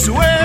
this way.